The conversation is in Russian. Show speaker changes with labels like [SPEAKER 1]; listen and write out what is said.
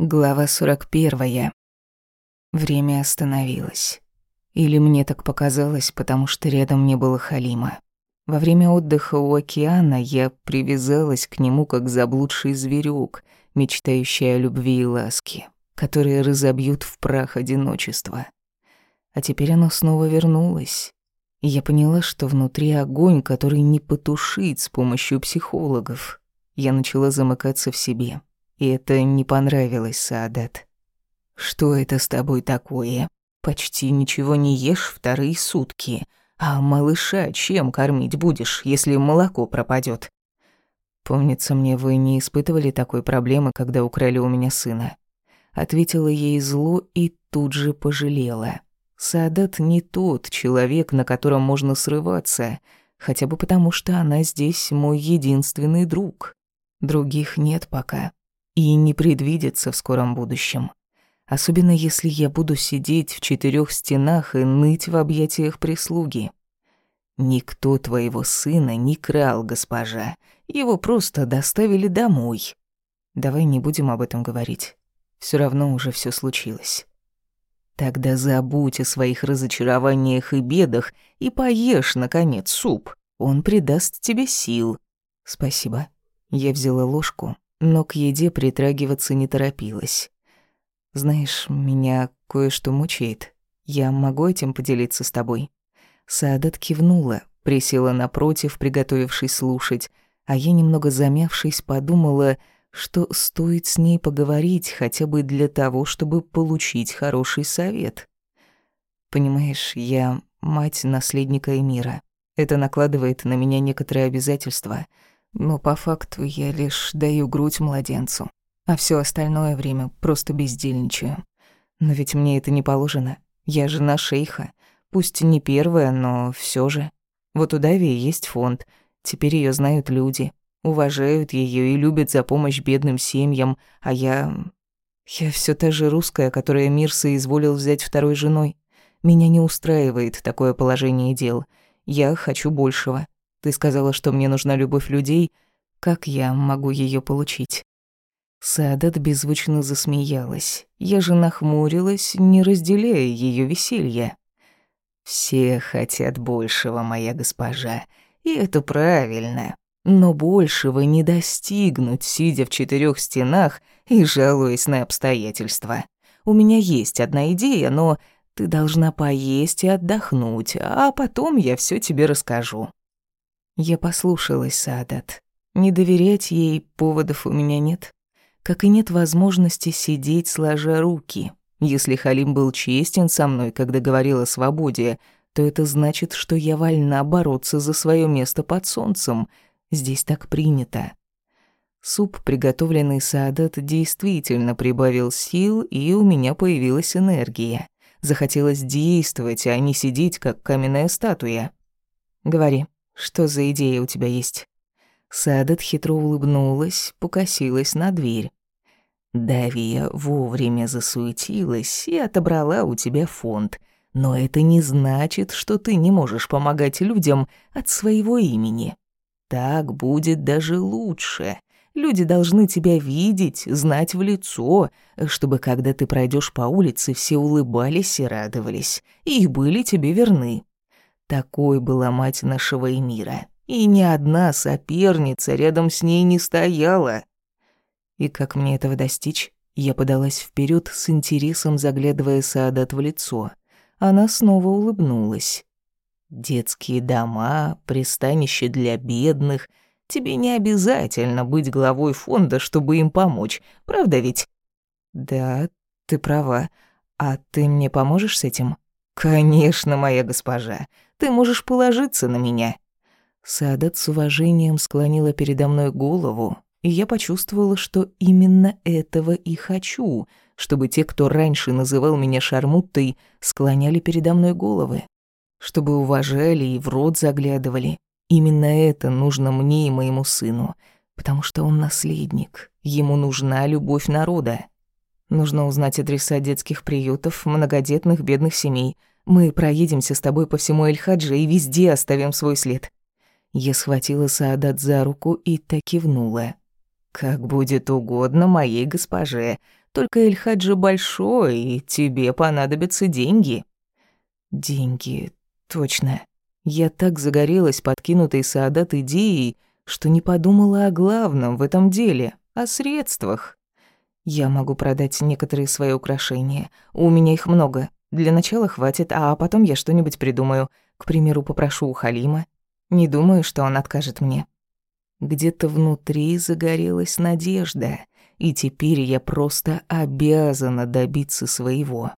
[SPEAKER 1] Глава 41. Время остановилось. Или мне так показалось, потому что рядом не было Халима. Во время отдыха у океана я привязалась к нему как заблудший зверюк, мечтающий о любви и ласке, которые разобьют в прах одиночество. А теперь оно снова вернулось. И я поняла, что внутри огонь, который не потушить с помощью психологов. Я начала замыкаться в себе — и это не понравилось Саадат. «Что это с тобой такое? Почти ничего не ешь вторые сутки. А малыша чем кормить будешь, если молоко пропадет? «Помнится мне, вы не испытывали такой проблемы, когда украли у меня сына». Ответила ей зло и тут же пожалела. Саадат не тот человек, на котором можно срываться, хотя бы потому, что она здесь мой единственный друг. Других нет пока и не предвидится в скором будущем. Особенно если я буду сидеть в четырех стенах и ныть в объятиях прислуги. Никто твоего сына не крал, госпожа. Его просто доставили домой. Давай не будем об этом говорить. Все равно уже все случилось. Тогда забудь о своих разочарованиях и бедах и поешь, наконец, суп. Он придаст тебе сил. Спасибо. Я взяла ложку, но к еде притрагиваться не торопилась. «Знаешь, меня кое-что мучает. Я могу этим поделиться с тобой?» Саадат кивнула, присела напротив, приготовившись слушать, а я, немного замявшись, подумала, что стоит с ней поговорить хотя бы для того, чтобы получить хороший совет. «Понимаешь, я мать наследника Эмира. Это накладывает на меня некоторые обязательства — но по факту я лишь даю грудь младенцу, а все остальное время просто бездельничаю. Но ведь мне это не положено. Я жена шейха. Пусть не первая, но все же. Вот у Дави есть фонд. Теперь ее знают люди. Уважают ее и любят за помощь бедным семьям. А я... Я все та же русская, которая мир соизволил взять второй женой. Меня не устраивает такое положение дел. Я хочу большего. Ты сказала, что мне нужна любовь людей. Как я могу ее получить?» Саадат беззвучно засмеялась. Я же нахмурилась, не разделяя ее веселье. «Все хотят большего, моя госпожа, и это правильно. Но большего не достигнуть, сидя в четырех стенах и жалуясь на обстоятельства. У меня есть одна идея, но ты должна поесть и отдохнуть, а потом я все тебе расскажу. Я послушалась Саадат. Не доверять ей поводов у меня нет. Как и нет возможности сидеть сложа руки. Если Халим был честен со мной, когда говорил о свободе, то это значит, что я вольна бороться за свое место под солнцем. Здесь так принято. Суп, приготовленный Саадат, действительно прибавил сил, и у меня появилась энергия. Захотелось действовать, а не сидеть, как каменная статуя. «Говори», что за идея у тебя есть?» Садат хитро улыбнулась, покосилась на дверь. Давия вовремя засуетилась и отобрала у тебя фонд. Но это не значит, что ты не можешь помогать людям от своего имени. Так будет даже лучше. Люди должны тебя видеть, знать в лицо, чтобы когда ты пройдешь по улице, все улыбались и радовались, и были тебе верны. Такой была мать нашего Эмира. И ни одна соперница рядом с ней не стояла. И как мне этого достичь? Я подалась вперед с интересом, заглядывая Саадат в лицо. Она снова улыбнулась. «Детские дома, пристанище для бедных. Тебе не обязательно быть главой фонда, чтобы им помочь, правда ведь?» «Да, ты права. А ты мне поможешь с этим?» «Конечно, моя госпожа. Ты можешь положиться на меня». Садат с уважением склонила передо мной голову, и я почувствовала, что именно этого и хочу, чтобы те, кто раньше называл меня шармуттой, склоняли передо мной головы, чтобы уважали и в рот заглядывали. Именно это нужно мне и моему сыну, потому что он наследник, ему нужна любовь народа. Нужно узнать адреса детских приютов, многодетных бедных семей — мы проедемся с тобой по всему Эль-Хаджи и везде оставим свой след». Я схватила Саадат за руку и так кивнула. «Как будет угодно моей госпоже, Только Эльхаджи большой, и тебе понадобятся деньги». «Деньги, точно». Я так загорелась подкинутой Саадат идеей, что не подумала о главном в этом деле, о средствах. Я могу продать некоторые свои украшения. У меня их много. Для начала хватит, а потом я что-нибудь придумаю. К примеру, попрошу у Халима. Не думаю, что он откажет мне. Где-то внутри загорелась надежда, и теперь я просто обязана добиться своего.